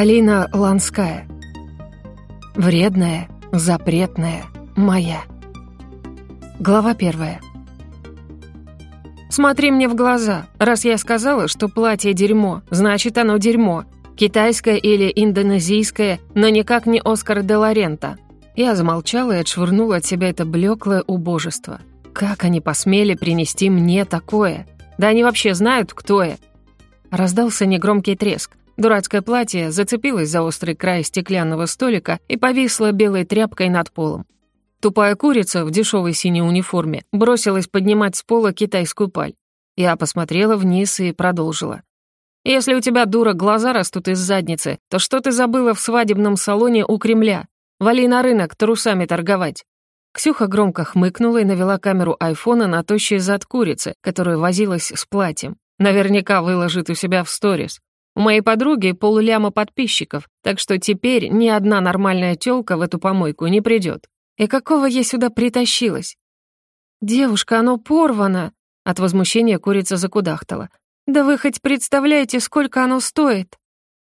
Алина Ланская. Вредная, запретная, моя. Глава первая. «Смотри мне в глаза. Раз я сказала, что платье дерьмо, значит оно дерьмо. Китайское или индонезийское, но никак не Оскар де Лорента». Я замолчала и отшвырнула от себя это блеклое убожество. Как они посмели принести мне такое? Да они вообще знают, кто я. Раздался негромкий треск. Дурацкое платье зацепилось за острый край стеклянного столика и повисло белой тряпкой над полом. Тупая курица в дешевой синей униформе бросилась поднимать с пола китайскую паль. Я посмотрела вниз и продолжила. «Если у тебя, дура, глаза растут из задницы, то что ты забыла в свадебном салоне у Кремля? Вали на рынок трусами торговать». Ксюха громко хмыкнула и навела камеру айфона на тощий зад курицы, которая возилась с платьем. Наверняка выложит у себя в сторис. У моей подруги полуляма подписчиков, так что теперь ни одна нормальная тёлка в эту помойку не придёт. И какого я сюда притащилась? «Девушка, оно порвано!» От возмущения курица закудахтала. «Да вы хоть представляете, сколько оно стоит?»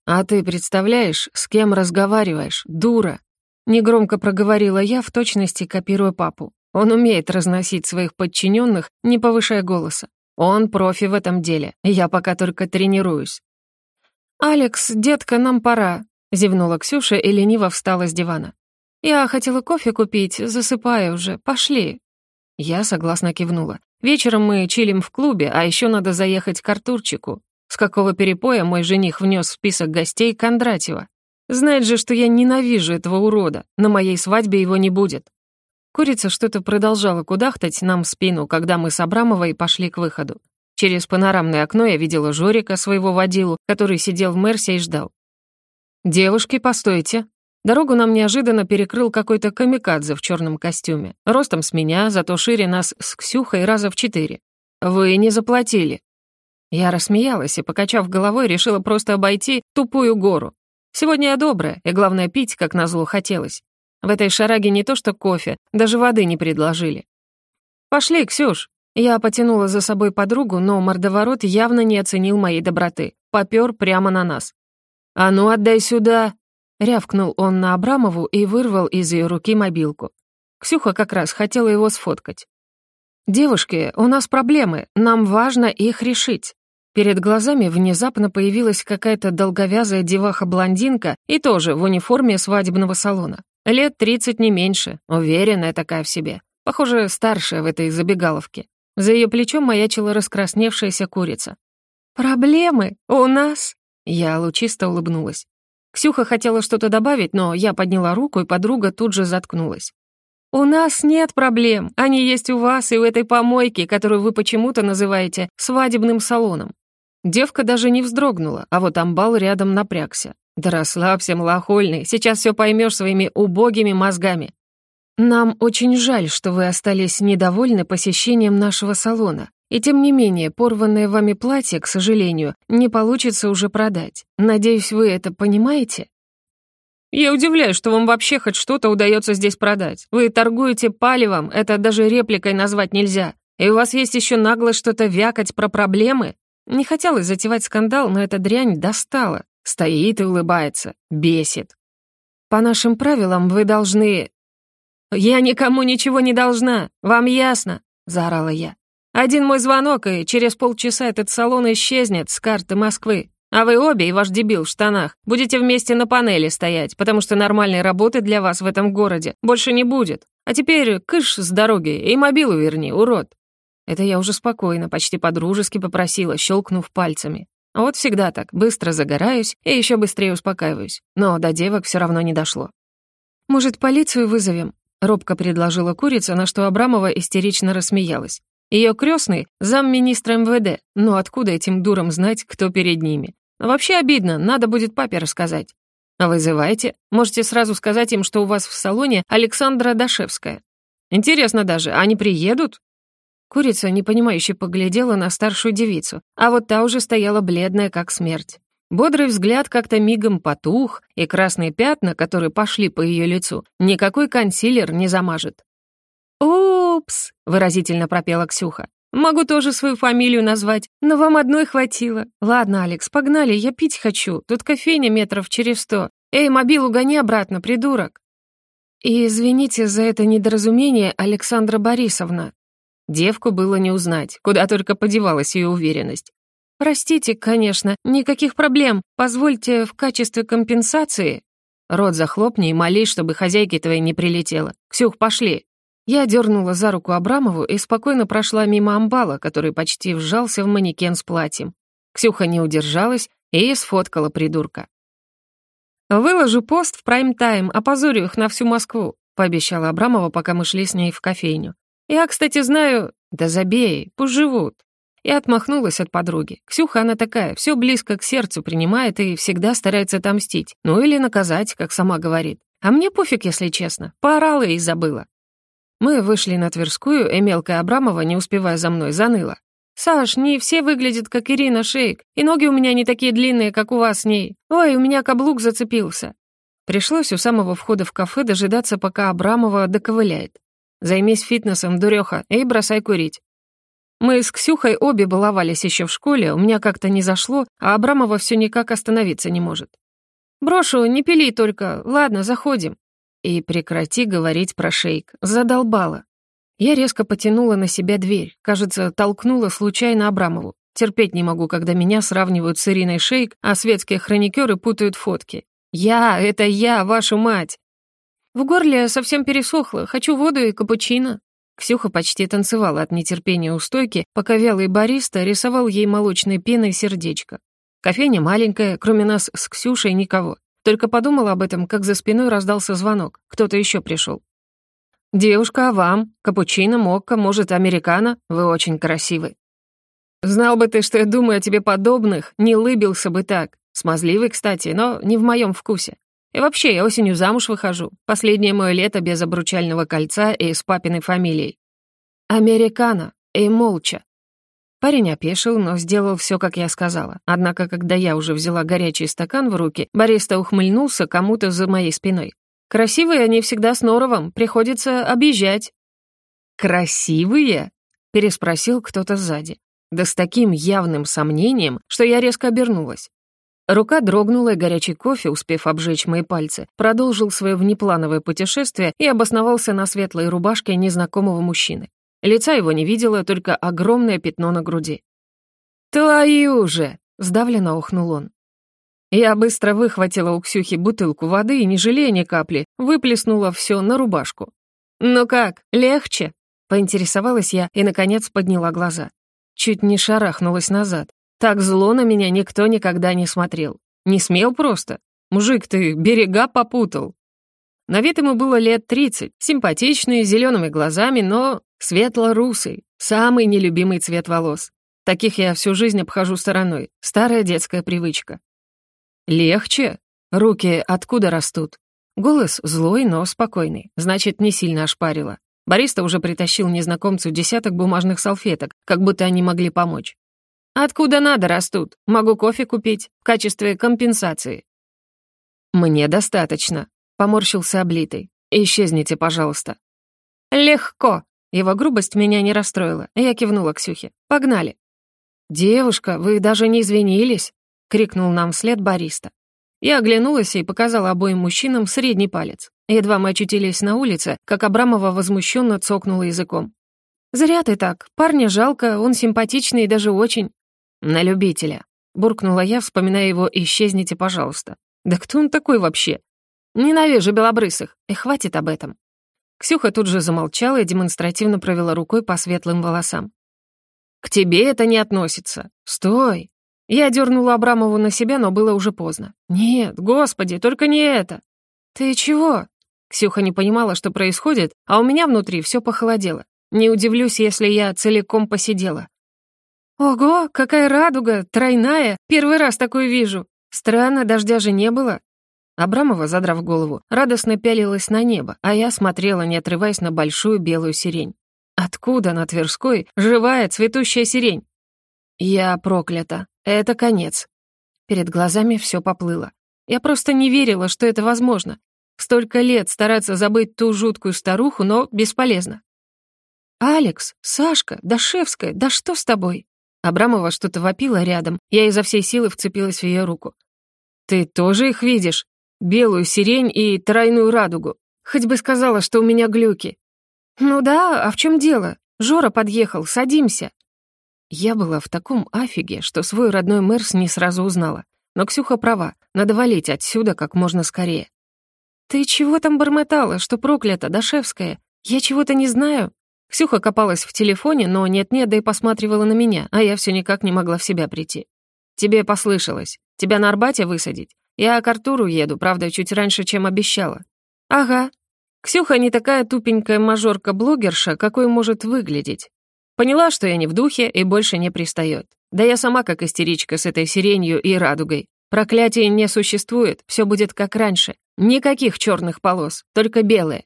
«А ты представляешь, с кем разговариваешь, дура?» Негромко проговорила я, в точности копируя папу. Он умеет разносить своих подчиненных, не повышая голоса. Он профи в этом деле, я пока только тренируюсь. «Алекс, детка, нам пора», — зевнула Ксюша и лениво встала с дивана. «Я хотела кофе купить, засыпаю уже, пошли». Я согласно кивнула. Вечером мы чилим в клубе, а еще надо заехать к Артурчику. С какого перепоя мой жених внес в список гостей Кондратьева. Знает же, что я ненавижу этого урода, на моей свадьбе его не будет. Курица что-то продолжала кудахтать нам в спину, когда мы с Абрамовой пошли к выходу. Через панорамное окно я видела Жорика, своего водилу, который сидел в Мерсе и ждал. «Девушки, постойте!» Дорогу нам неожиданно перекрыл какой-то камикадзе в черном костюме. Ростом с меня, зато шире нас с Ксюхой раза в четыре. «Вы не заплатили». Я рассмеялась и, покачав головой, решила просто обойти тупую гору. Сегодня я добрая, и главное, пить, как назло, хотелось. В этой шараге не то что кофе, даже воды не предложили. «Пошли, Ксюш!» Я потянула за собой подругу, но мордоворот явно не оценил моей доброты. Попёр прямо на нас. «А ну, отдай сюда!» Рявкнул он на Абрамову и вырвал из ее руки мобилку. Ксюха как раз хотела его сфоткать. «Девушки, у нас проблемы, нам важно их решить». Перед глазами внезапно появилась какая-то долговязая деваха-блондинка и тоже в униформе свадебного салона. Лет тридцать не меньше, уверенная такая в себе. Похоже, старшая в этой забегаловке. За ее плечом маячила раскрасневшаяся курица. «Проблемы? У нас?» Я лучисто улыбнулась. Ксюха хотела что-то добавить, но я подняла руку, и подруга тут же заткнулась. «У нас нет проблем. Они есть у вас и у этой помойки, которую вы почему-то называете свадебным салоном». Девка даже не вздрогнула, а вот амбал рядом напрягся. «Да расслабься, малохольный, сейчас все поймешь своими убогими мозгами. «Нам очень жаль, что вы остались недовольны посещением нашего салона. И тем не менее, порванное вами платье, к сожалению, не получится уже продать. Надеюсь, вы это понимаете?» «Я удивляюсь, что вам вообще хоть что-то удается здесь продать. Вы торгуете палевом, это даже репликой назвать нельзя. И у вас есть еще наглость что-то вякать про проблемы?» Не хотелось затевать скандал, но эта дрянь достала. Стоит и улыбается. Бесит. «По нашим правилам вы должны «Я никому ничего не должна, вам ясно?» — заорала я. «Один мой звонок, и через полчаса этот салон исчезнет с карты Москвы. А вы обе и ваш дебил в штанах будете вместе на панели стоять, потому что нормальной работы для вас в этом городе больше не будет. А теперь кыш с дороги и мобилу верни, урод». Это я уже спокойно, почти подружески попросила, щелкнув пальцами. Вот всегда так, быстро загораюсь и еще быстрее успокаиваюсь. Но до девок все равно не дошло. «Может, полицию вызовем?» Робко предложила курица, на что Абрамова истерично рассмеялась. Ее крестный — замминистра МВД, но откуда этим дурам знать, кто перед ними? Вообще обидно, надо будет папе рассказать. А вызывайте. Можете сразу сказать им, что у вас в салоне Александра Дашевская. Интересно даже, они приедут? Курица, непонимающе, поглядела на старшую девицу, а вот та уже стояла бледная, как смерть. Бодрый взгляд как-то мигом потух, и красные пятна, которые пошли по ее лицу, никакой консилер не замажет. «Упс!» — выразительно пропела Ксюха. Могу тоже свою фамилию назвать, но вам одной хватило. Ладно, Алекс, погнали, я пить хочу. Тут кофейня метров через сто. Эй, мобилу гони обратно, придурок. И извините за это недоразумение, Александра Борисовна. Девку было не узнать, куда только подевалась ее уверенность. «Простите, конечно, никаких проблем. Позвольте в качестве компенсации...» «Рот захлопни и молись, чтобы хозяйке твоей не прилетело. Ксюх, пошли!» Я дернула за руку Абрамову и спокойно прошла мимо амбала, который почти вжался в манекен с платьем. Ксюха не удержалась и сфоткала придурка. «Выложу пост в прайм-тайм, опозорю их на всю Москву», пообещала Абрамова, пока мы шли с ней в кофейню. «Я, кстати, знаю...» «Да забей, пусть живут». Я отмахнулась от подруги. Ксюха, она такая, все близко к сердцу принимает и всегда старается отомстить. Ну или наказать, как сама говорит. А мне пофиг, если честно. Поорала и забыла. Мы вышли на Тверскую, и мелкая Абрамова, не успевая за мной, заныла. «Саш, не все выглядят, как Ирина Шейк, и ноги у меня не такие длинные, как у вас с ней. Ой, у меня каблук зацепился». Пришлось у самого входа в кафе дожидаться, пока Абрамова доковыляет. «Займись фитнесом, дуреха, и бросай курить. Мы с Ксюхой обе баловались еще в школе, у меня как-то не зашло, а Абрамова все никак остановиться не может. «Брошу, не пили только. Ладно, заходим». И прекрати говорить про шейк. Задолбала. Я резко потянула на себя дверь. Кажется, толкнула случайно Абрамову. Терпеть не могу, когда меня сравнивают с Ириной Шейк, а светские хроникеры путают фотки. «Я, это я, вашу мать!» В горле совсем пересохло, хочу воду и капучино. Ксюха почти танцевала от нетерпения у стойки, пока вялый бариста рисовал ей молочной пеной сердечко. Кофейня маленькая, кроме нас с Ксюшей никого. Только подумала об этом, как за спиной раздался звонок. Кто-то еще пришел. «Девушка, а вам? Капучино, мокко, может, американо? Вы очень красивы». «Знал бы ты, что я думаю о тебе подобных, не лыбился бы так. Смазливый, кстати, но не в моем вкусе. И вообще, я осенью замуж выхожу. Последнее мое лето без обручального кольца и с папиной фамилией. Американо. И молча. Парень опешил, но сделал все, как я сказала. Однако, когда я уже взяла горячий стакан в руки, бариста ухмыльнулся кому-то за моей спиной. «Красивые они всегда с норовом, приходится объезжать». «Красивые?» — переспросил кто-то сзади. Да с таким явным сомнением, что я резко обернулась. Рука дрогнула, и горячий кофе, успев обжечь мои пальцы, продолжил свое внеплановое путешествие и обосновался на светлой рубашке незнакомого мужчины. Лица его не видела, только огромное пятно на груди. «Твою же!» — сдавленно охнул он. Я быстро выхватила у Ксюхи бутылку воды и, не жалея ни капли, выплеснула все на рубашку. «Ну как, легче?» — поинтересовалась я и, наконец, подняла глаза. Чуть не шарахнулась назад. Так зло на меня никто никогда не смотрел. Не смел просто. Мужик, ты берега попутал. На вид ему было лет тридцать, симпатичный, с зелеными глазами, но светло-русый, самый нелюбимый цвет волос. Таких я всю жизнь обхожу стороной, старая детская привычка. Легче? Руки откуда растут? Голос злой, но спокойный, значит, не сильно ошпарило. Бариста уже притащил незнакомцу десяток бумажных салфеток, как будто они могли помочь. Откуда надо растут? Могу кофе купить в качестве компенсации». «Мне достаточно», — поморщился облитый. «Исчезните, пожалуйста». «Легко». Его грубость меня не расстроила. Я кивнула Ксюхе. «Погнали». «Девушка, вы даже не извинились?» — крикнул нам вслед бариста. Я оглянулась и показала обоим мужчинам средний палец. Едва мы очутились на улице, как Абрамова возмущенно цокнула языком. «Зря ты так. Парня жалко, он симпатичный и даже очень. «На любителя», — буркнула я, вспоминая его «Исчезните, пожалуйста». «Да кто он такой вообще?» «Ненавижу белобрысых, и хватит об этом». Ксюха тут же замолчала и демонстративно провела рукой по светлым волосам. «К тебе это не относится. Стой!» Я дернула Абрамову на себя, но было уже поздно. «Нет, господи, только не это!» «Ты чего?» Ксюха не понимала, что происходит, а у меня внутри все похолодело. Не удивлюсь, если я целиком посидела. «Ого, какая радуга, тройная! Первый раз такую вижу! Странно, дождя же не было!» Абрамова, задрав голову, радостно пялилась на небо, а я смотрела, не отрываясь на большую белую сирень. Откуда на Тверской живая цветущая сирень? Я проклята. Это конец. Перед глазами все поплыло. Я просто не верила, что это возможно. Столько лет стараться забыть ту жуткую старуху, но бесполезно. «Алекс, Сашка, Дашевская, да что с тобой?» Абрамова что-то вопила рядом, я изо всей силы вцепилась в ее руку. «Ты тоже их видишь? Белую сирень и тройную радугу. Хоть бы сказала, что у меня глюки». «Ну да, а в чем дело? Жора подъехал, садимся». Я была в таком афиге, что свой родной Мерс не сразу узнала. Но Ксюха права, надо валить отсюда как можно скорее. «Ты чего там бормотала, что проклята, Дашевская? Я чего-то не знаю?» Ксюха копалась в телефоне, но нет-нет, да и посматривала на меня, а я все никак не могла в себя прийти. «Тебе послышалось. Тебя на Арбате высадить? Я к Артуру еду, правда, чуть раньше, чем обещала». «Ага». Ксюха не такая тупенькая мажорка-блогерша, какой может выглядеть. Поняла, что я не в духе и больше не пристает. Да я сама как истеричка с этой сиренью и радугой. Проклятие не существует, все будет как раньше. Никаких черных полос, только белые.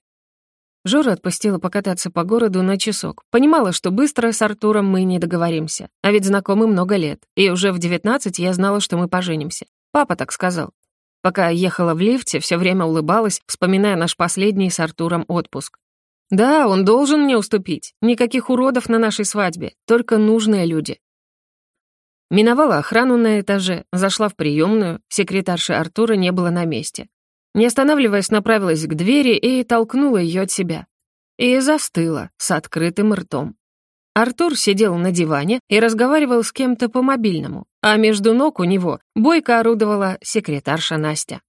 Жора отпустила покататься по городу на часок. Понимала, что быстро с Артуром мы не договоримся. А ведь знакомы много лет. И уже в 19 я знала, что мы поженимся. Папа так сказал. Пока ехала в лифте, все время улыбалась, вспоминая наш последний с Артуром отпуск. Да, он должен мне уступить. Никаких уродов на нашей свадьбе, только нужные люди. Миновала охрану на этаже, зашла в приемную, секретарши Артура не было на месте. Не останавливаясь, направилась к двери и толкнула ее от себя. И застыла с открытым ртом. Артур сидел на диване и разговаривал с кем-то по мобильному, а между ног у него бойко орудовала секретарша Настя.